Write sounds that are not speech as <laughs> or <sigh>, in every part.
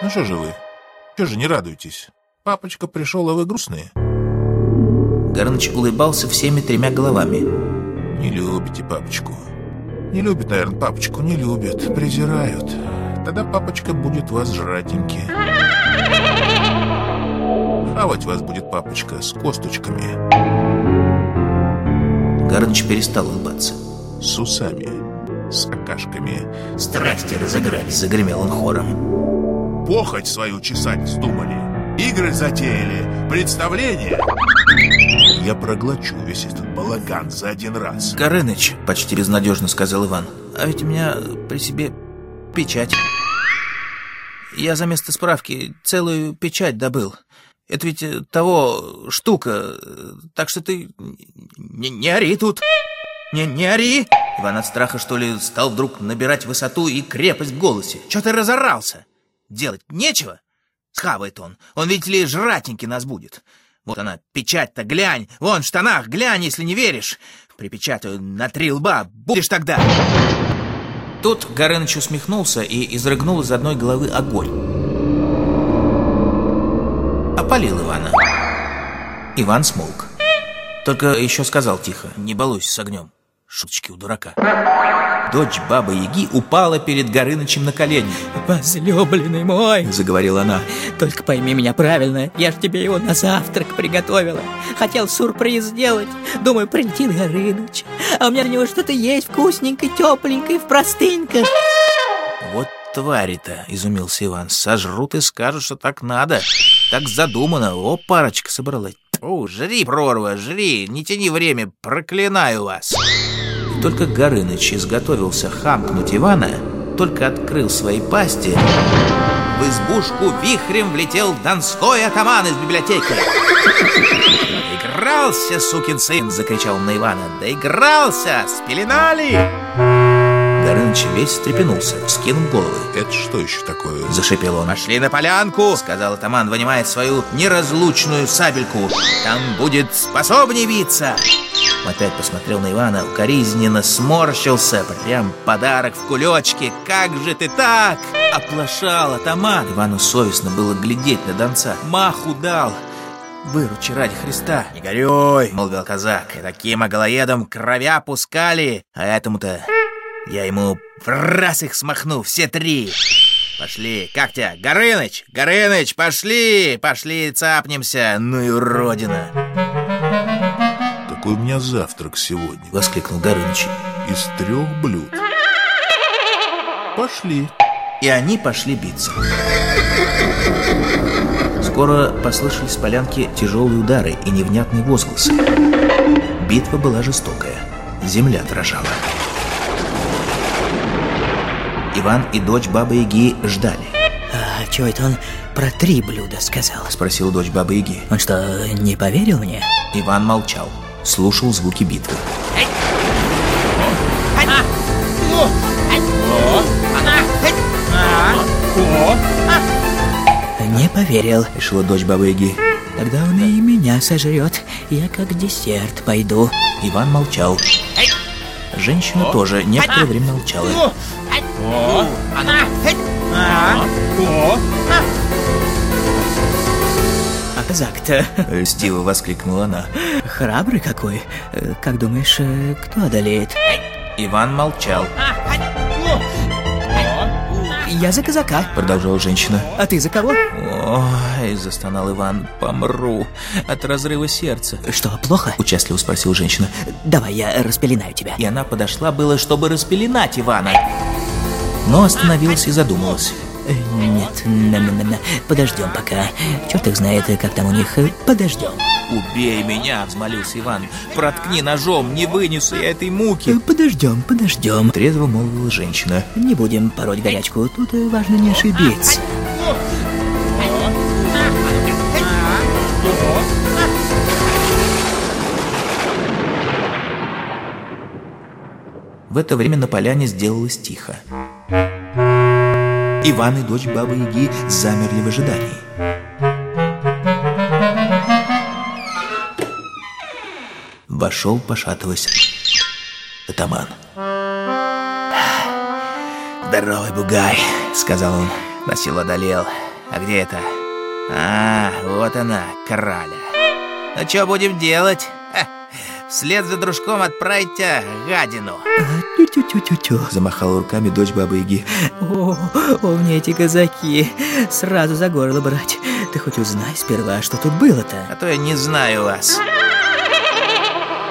Ну что же вы? Что же не радуетесь? Папочка пришел, а вы грустные? Горыныч улыбался всеми тремя головами. Не любите папочку. Не любят, наверное, папочку, не любят, презирают. Тогда папочка будет вас жратенький. Хавать вас будет папочка с косточками. Горыныч перестал улыбаться. С усами, с какашками. Страсти разыгрались, загремел он хором. Похоть свою чесать вздумали. Игры затеяли, представление. Я проглочу весь этот балаган за один раз. Горыныч, почти безнадежно сказал Иван, а ведь у меня при себе печать. Я за место справки целую печать добыл. Это ведь э, того штука, так что ты не, не ори тут. Не, не ори! Иван от страха, что ли, стал вдруг набирать высоту и крепость в голосе. Че ты разорался? Делать нечего? Схавает он. Он, видите ли, жратенький нас будет. Вот она, печать-то, глянь. Вон в штанах, глянь, если не веришь. Припечатаю на три лба. Будешь тогда. Тут Горыныч усмехнулся и изрыгнул из одной головы огонь. Опалил Ивана. Иван смолк. Только еще сказал тихо, не балуйся с огнем. Шуточки у дурака. Дочь бабы Яги упала перед Горынычем на колени. «Возлюбленный мой!» — заговорила она. «Только пойми меня правильно, я ж тебе его на завтрак приготовила. Хотел сюрприз сделать. Думаю, прилетит Горыныч. А у меня для него что-то есть вкусненькое, тепленькое, в простыньках». «Вот твари-то!» — изумился Иван. «Сожрут и скажут, что так надо. Так задумано. О, парочка собралась. О, жри, прорва, жри, не тяни время, проклинаю вас!» Только Горыныч изготовился хамкнуть Ивана, только открыл свои пасти, в избушку вихрем влетел донской атаман из библиотеки. «Доигрался, сукин сын!» — закричал он на Ивана. «Доигрался! Спеленали!» Горыныч весь встрепенулся, скинул головы. Это что еще такое? Зашипел он. «Пошли на полянку!» — сказал атаман, вынимая свою неразлучную сабельку. «Там будет способней биться!» Опять посмотрел на Ивана, укоризненно сморщился. Прям подарок в кулечке. «Как же ты так?» Оплошал атаман. Ивану совестно было глядеть на донца. Маху дал. «Выручи ради Христа!» «Не горюй!» — молвил казак. «Таким оголоедом кровя пускали, а этому-то я ему в раз их смахну, все три!» Пошли, как тебя? Горыныч! Горыныч, пошли! Пошли, цапнемся! Ну и уродина! Такой у меня завтрак сегодня. Воскликнул Горыныч. Из трех блюд. Пошли. И они пошли биться. Скоро послышались с полянки тяжелые удары и невнятные возгласы. Битва была жестокая. Земля дрожала. Иван и дочь Бабы Яги ждали. «А чего это он про три блюда сказал?» Спросила дочь Бабы Яги. Он что, не поверил мне? Иван молчал, слушал звуки битвы. Не поверил. Решила дочь Бабы Яги. Тогда он и меня сожрет. Я как десерт пойду. Иван молчал. Женщина тоже некоторое время молчала. А казак-то Льстиво воскликнула она. храбрый какой. Э, Как думаешь, э, кто одолеет? Иван молчал. Я за казака. Продолжала женщина. А ты за кого? Ой, застонал Иван, помру от разрыва сердца. Что, плохо? Участливо спросила женщина. Давай, я распеленаю тебя. И она подошла было, чтобы распеленать Ивана. Но остановилась и задумалась. Нет, на -на -на подождем пока. Черт их знает, как там у них. Подождем. «Убей меня!» — взмолился Иван. «Проткни ножом, не вынесу я этой муки!» Подождем, подождем. Трезво молвила женщина. Не будем пороть горячку, тут важно не ошибиться. В это время на поляне сделалось тихо. Иван и дочь Бабы Яги замерли в ожидании. Вошел, пошатываясь, атаман. «Здоровый бугай», — сказал он, — «на силу одолел. А где это? А, вот она, краля. Ну что будем делать? Вслед за дружком отправить тебя, гадину. Тю-тю-тю-тю-тю. Замахала руками дочь бабы-яги. О, о, мне эти казаки сразу за горло брать. Ты хоть узнай сперва, что тут было-то. А то я не знаю вас.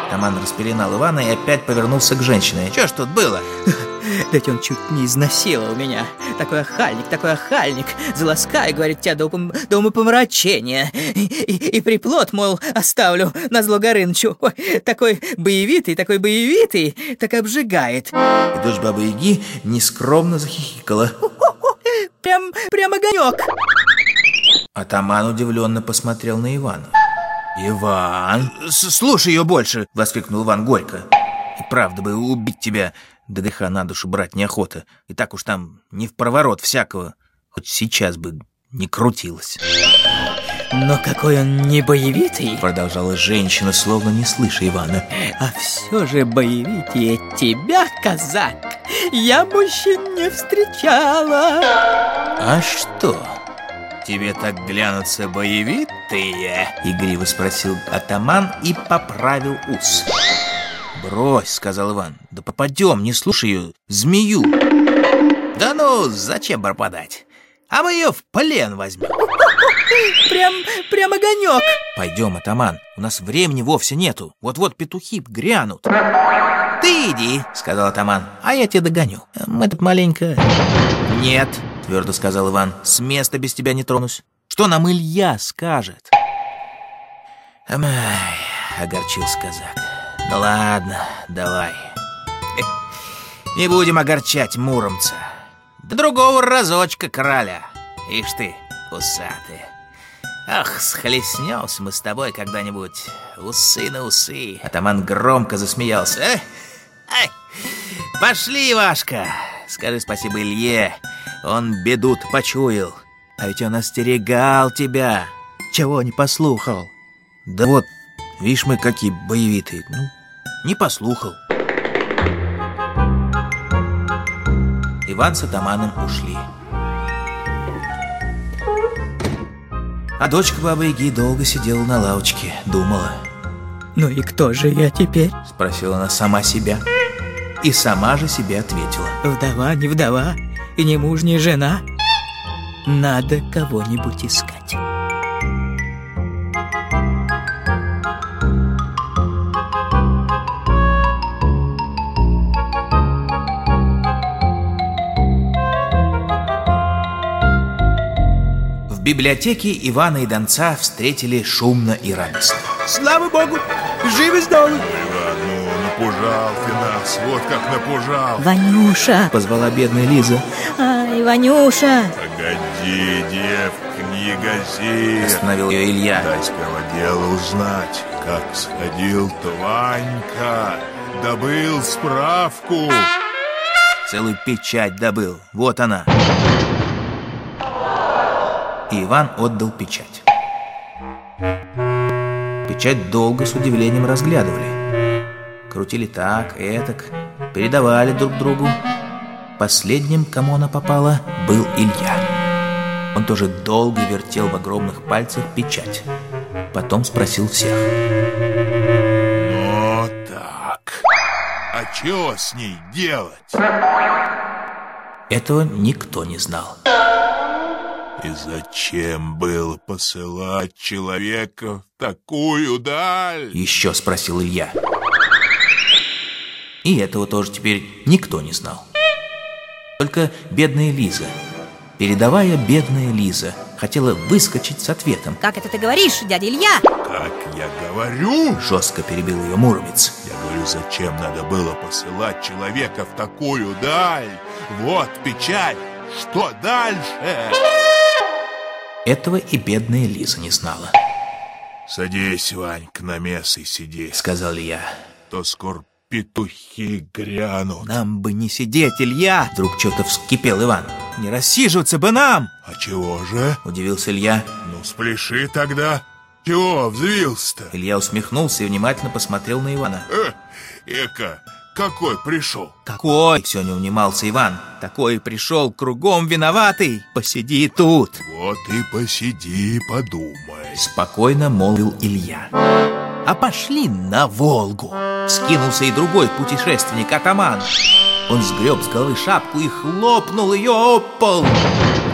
Таман распеленал Ивана и опять повернулся к женщине. Что ж тут было? <laughs> Ведь он чуть не изнасиловал меня. Такой охальник, такой охальник. Заласкай, говорит, тебя до, упом... до умопомрачения. И, и, и приплод, мол, оставлю на зло Горынычу. Ой, такой боевитый, такой боевитый, так обжигает. И дочь бабы-яги нескромно захихикала. Прям, прям огонек. Атаман удивленно посмотрел на Ивана. «Иван!» «Слушай ее больше!» — воскликнул Иван горько. «И правда бы убить тебя, да дыха на душу брать неохота. И так уж там не в проворот всякого, хоть сейчас бы не крутилось». Но какой он не боевитый, Продолжала женщина, словно не слыша Ивана. а все же боевитее тебя, казак, я мужчин не встречала. «А что, тебе так глянутся боевитые?» Игриво спросил атаман и поправил ус. «Брось», — сказал Иван, — «да попадем, не слушай ее, змею». «Да ну, зачем пропадать? А мы ее в плен возьмем». <laughs> Прям, прям огонек. «Пойдем, атаман, у нас времени вовсе нету, вот-вот петухи грянут». «Ты иди», — сказал атаман, — «а я тебя догоню. Мы тут маленько...» «Нет», — твердо сказал Иван, — «с места без тебя не тронусь. Что нам Илья скажет?» «Ай», — огорчился казак. «Ну ладно, давай. Не будем огорчать муромца. До другого разочка краля. Ишь ты, усатый. Ах, схлестнемся мы с тобой когда-нибудь. Усы на усы. Атаман громко засмеялся. Эх, ай, пошли, Ивашка. Скажи спасибо Илье. Он беду почуял. А ведь он остерегал тебя. Чего не послухал? Да вот, видишь мы какие боевитые. Ну, не послухал. Иван с атаманом ушли. А дочка бабы Яги долго сидела на лавочке, думала. Ну и кто же я теперь? Спросила она сама себя. И сама же себе ответила. Вдова, не вдова, и не муж, не жена. Надо кого-нибудь искать. Библиотеке Ивана и Донца встретили шумно и радостно. Слава богу, живы здоровы. Иван, ну напужал ты нас, вот как напужал. Ванюша, Позвала бедная Лиза. ай, Ванюша. Погоди, девка, не гази. Остановил ее Илья. Дай сперва дело узнать, как сходил-то Ванька. Добыл справку. Целую печать добыл. Вот она. И Иван отдал печать. Печать долго с удивлением разглядывали. Крутили так, этак, передавали друг другу. Последним, кому она попала, был Илья. Он тоже долго вертел в огромных пальцах печать. Потом спросил всех. Ну так. А чего с ней делать? Этого никто не знал. И зачем было посылать человека в такую даль? Еще спросил Илья. И этого тоже теперь никто не знал. Только бедная Лиза. Передовая бедная Лиза хотела выскочить с ответом. Как это ты говоришь, дядя Илья? Как я говорю, Жестко перебил ее Муромец. я говорю, зачем надо было посылать человека в такую даль? Вот печать. Что дальше? Этого и бедная Лиза не знала, Садись, Ванька, на место и сиди. сказал Илья. То скоро петухи грянут. Нам бы не сидеть, Илья! Вдруг что-то вскипел Иван. Не рассиживаться бы нам! А чего же? Удивился Илья. Ну, спляши тогда. Чего взвился-то? Илья усмехнулся и внимательно посмотрел на Ивана. Э, эка, какой пришел? Какой? Все не унимался Иван. Такой пришел, кругом виноватый. Посиди тут. Вот и посиди, подумай. Спокойно молвил Илья. А пошли на Волгу. Скинулся и другой путешественник, атаман. Он сгреб с головы шапку и хлопнул ее об пол.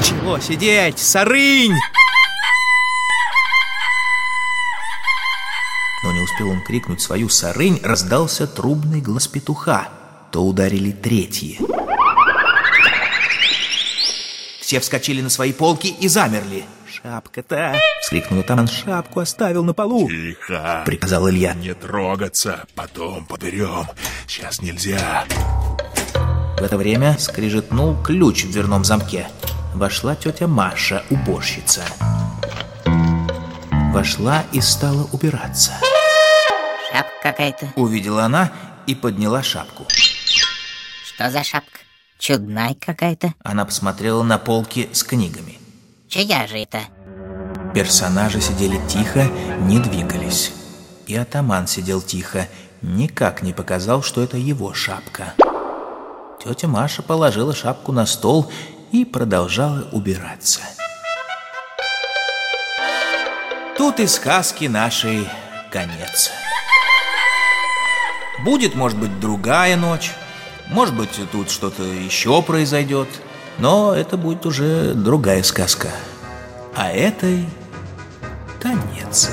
Чего сидеть, сарынь? Но не успел он крикнуть свою сарынь, раздался трубный глаз петуха. То ударили третьи. Все вскочили на свои полки и замерли. «Шапка-то!» — вскрикнул атаман. «Шапку оставил на полу!» Тихо. Приказал Илья. Не трогаться, потом подберем. Сейчас нельзя. В это время скрижетнул ключ в дверном замке. Вошла тетя Маша, уборщица. Вошла и стала убираться. Шапка какая-то. Увидела она и подняла шапку. Что за шапка? Чудная какая-то. Она посмотрела на полки с книгами. Чья же это? Персонажи сидели тихо, не двигались. И атаман сидел тихо, никак не показал, что это его шапка. Тетя Маша положила шапку на стол и продолжала убираться. Тут и сказки нашей конец. Будет, может быть, другая ночь, может быть, тут что-то еще произойдет, но это будет уже другая сказка. А этой конец.